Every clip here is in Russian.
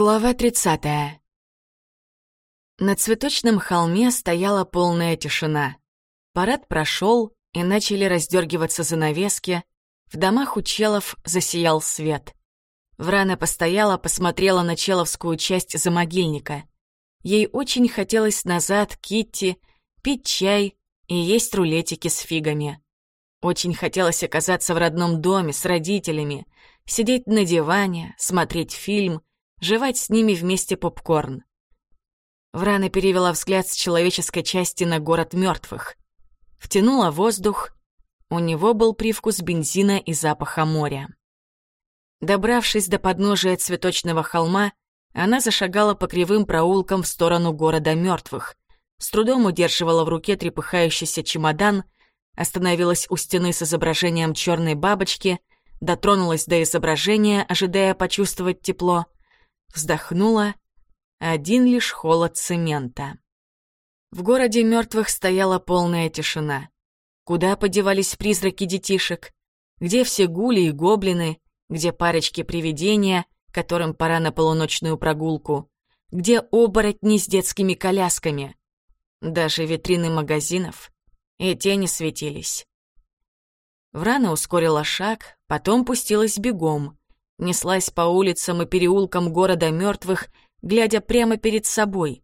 Глава 30. На цветочном холме стояла полная тишина. Парад прошел, и начали раздергиваться занавески. В домах у челов засиял свет. Врана постояла, посмотрела на человскую часть замогильника. Ей очень хотелось назад Китти, пить чай и есть рулетики с фигами. Очень хотелось оказаться в родном доме с родителями, сидеть на диване, смотреть фильм — жевать с ними вместе попкорн. Врана перевела взгляд с человеческой части на город мертвых. Втянула воздух. У него был привкус бензина и запаха моря. Добравшись до подножия цветочного холма, она зашагала по кривым проулкам в сторону города мертвых, с трудом удерживала в руке трепыхающийся чемодан, остановилась у стены с изображением черной бабочки, дотронулась до изображения, ожидая почувствовать тепло — Вздохнула. Один лишь холод цемента. В городе мертвых стояла полная тишина. Куда подевались призраки детишек? Где все гули и гоблины? Где парочки привидения, которым пора на полуночную прогулку? Где оборотни с детскими колясками? Даже витрины магазинов и тени светились. Врана ускорила шаг, потом пустилась бегом неслась по улицам и переулкам города мертвых, глядя прямо перед собой.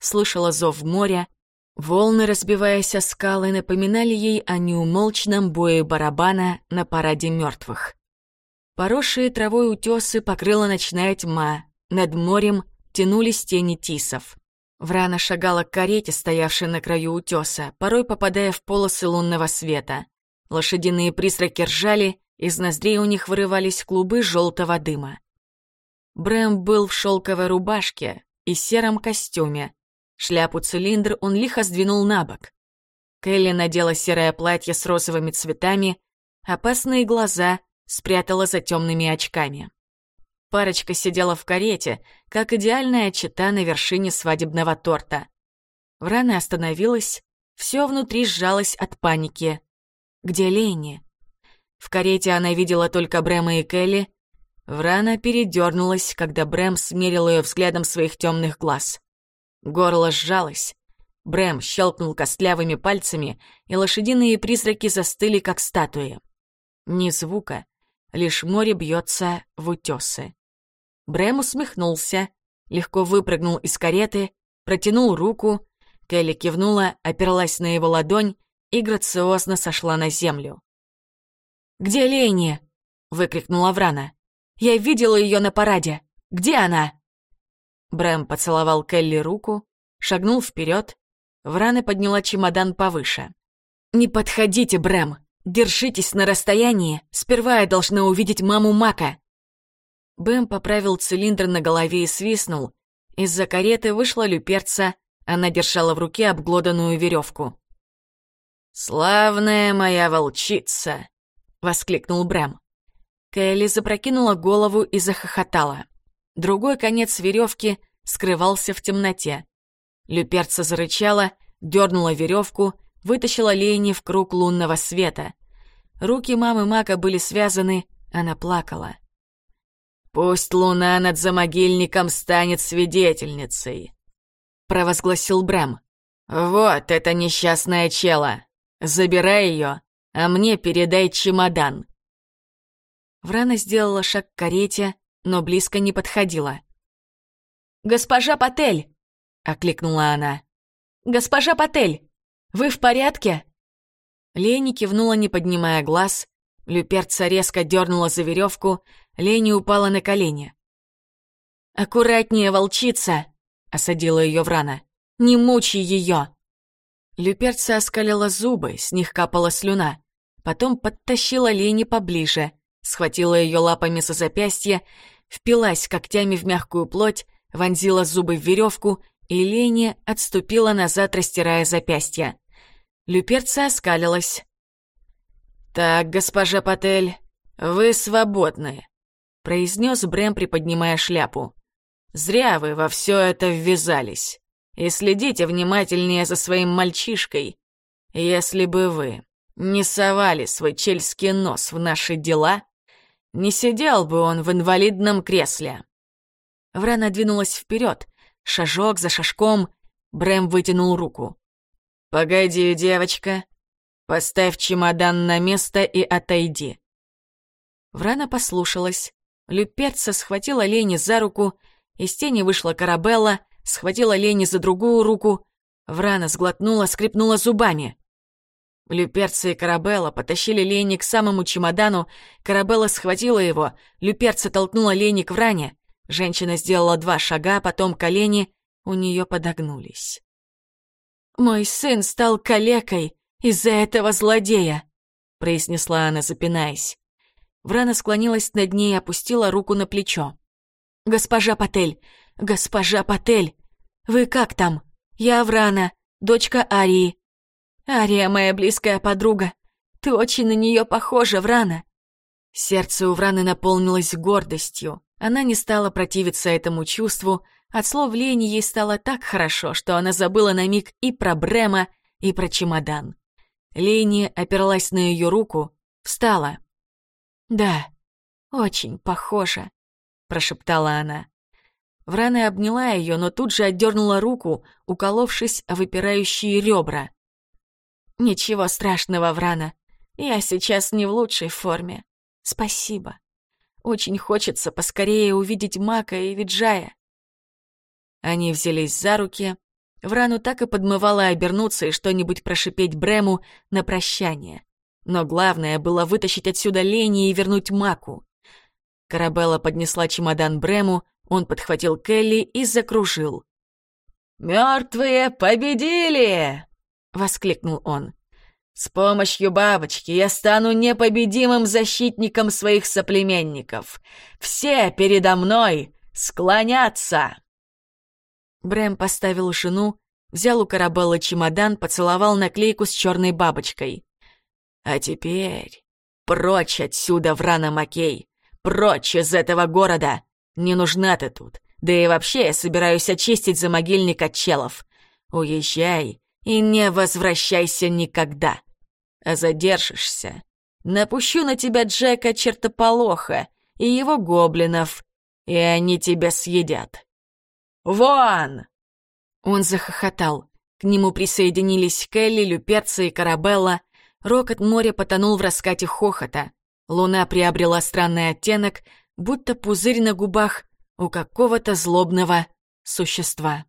Слышала зов моря, волны, разбиваясь о скалы, напоминали ей о неумолчном бое барабана на параде мертвых. Поросшие травой утесы покрыла ночная тьма, над морем тянулись тени тисов. Врана шагала к карете, стоявшей на краю утеса, порой попадая в полосы лунного света. Лошадиные призраки ржали, из ноздрей у них вырывались клубы желтого дыма. Брэм был в шелковой рубашке и сером костюме. Шляпу-цилиндр он лихо сдвинул на бок. Келли надела серое платье с розовыми цветами, опасные глаза спрятала за темными очками. Парочка сидела в карете, как идеальная чита на вершине свадебного торта. Врана остановилась, все внутри сжалось от паники. Где Лени? В карете она видела только Брэма и Келли. Врана передернулась, когда Брэм смерил ее взглядом своих темных глаз. Горло сжалось. Брэм щелкнул костлявыми пальцами, и лошадиные призраки застыли, как статуи. Ни звука, лишь море бьется в утесы. Брэм усмехнулся, легко выпрыгнул из кареты, протянул руку, Келли кивнула, оперлась на его ладонь и грациозно сошла на землю. «Где Лейни?» — выкрикнула Врана. «Я видела ее на параде. Где она?» Брэм поцеловал Келли руку, шагнул вперед. Врана подняла чемодан повыше. «Не подходите, Брэм! Держитесь на расстоянии! Сперва я должна увидеть маму Мака!» Бэм поправил цилиндр на голове и свистнул. Из-за кареты вышла люперца, она держала в руке обглоданную веревку. «Славная моя волчица!» Воскликнул Брэм. Кэлли запрокинула голову и захохотала. Другой конец веревки скрывался в темноте. Люперца зарычала, дернула веревку, вытащила Лейни в круг лунного света. Руки мамы Мака были связаны, она плакала. «Пусть луна над замогильником станет свидетельницей», — провозгласил Брэм. «Вот это несчастное чело! Забирай ее а мне передай чемодан». Врана сделала шаг к карете, но близко не подходила. «Госпожа Патель!» — окликнула она. «Госпожа Патель, вы в порядке?» Лени кивнула, не поднимая глаз. Люперца резко дернула за веревку, Лени упала на колени. «Аккуратнее, волчица!» — осадила ее Врана. «Не мучай ее!» Люперца оскалила зубы, с них капала слюна. Потом подтащила Лени поближе, схватила ее лапами за запястье, впилась когтями в мягкую плоть, вонзила зубы в веревку, и Лени отступила назад, растирая запястье. Люперца оскалилась. «Так, госпожа Патель, вы свободны», — произнес Брэм, приподнимая шляпу. «Зря вы во все это ввязались. И следите внимательнее за своим мальчишкой. Если бы вы не совали свой чельский нос в наши дела, не сидел бы он в инвалидном кресле. Врана двинулась вперед, шажок за шажком. Брэм вытянул руку. «Погоди, девочка. Поставь чемодан на место и отойди». Врана послушалась. Люперца схватила Лени за руку, из тени вышла Карабелла, схватила Лени за другую руку. Врана сглотнула, скрипнула зубами. Люперца и Карабелла потащили Лени к самому чемодану. Карабелла схватила его. Люперца толкнула Лени к Вране. Женщина сделала два шага, потом колени у нее подогнулись. «Мой сын стал калекой из-за этого злодея», — произнесла она, запинаясь. Врана склонилась над ней и опустила руку на плечо. «Госпожа Патель! Госпожа Патель! Вы как там? Я Врана, дочка Арии. Ария моя близкая подруга. Ты очень на нее похожа, Врана. Сердце у Враны наполнилось гордостью. Она не стала противиться этому чувству. От слов Лени ей стало так хорошо, что она забыла на миг и про Брема, и про чемодан. Лени оперлась на ее руку, встала. «Да, очень похоже», — прошептала она. Врана обняла ее, но тут же отдернула руку, уколовшись о выпирающие ребра. «Ничего страшного, Врана. Я сейчас не в лучшей форме. Спасибо. Очень хочется поскорее увидеть Мака и Виджая». Они взялись за руки. Врану так и подмывало обернуться и что-нибудь прошипеть Брему на прощание. Но главное было вытащить отсюда Лени и вернуть Маку. Карабелла поднесла чемодан Брему, он подхватил Келли и закружил. «Мертвые победили!» — воскликнул он. «С помощью бабочки я стану непобедимым защитником своих соплеменников. Все передо мной склонятся!» Брэм поставил жену, взял у Карабеллы чемодан, поцеловал наклейку с черной бабочкой. «А теперь прочь отсюда, Врана Макей! Прочь из этого города! Не нужна ты тут! Да и вообще я собираюсь очистить за могильник от челов. Уезжай и не возвращайся никогда. А задержишься. Напущу на тебя Джека Чертополоха и его гоблинов, и они тебя съедят. Вон!» Он захохотал. К нему присоединились Келли, Люперца и Карабелла. Рокот моря потонул в раскате хохота. Луна приобрела странный оттенок, будто пузырь на губах у какого-то злобного существа.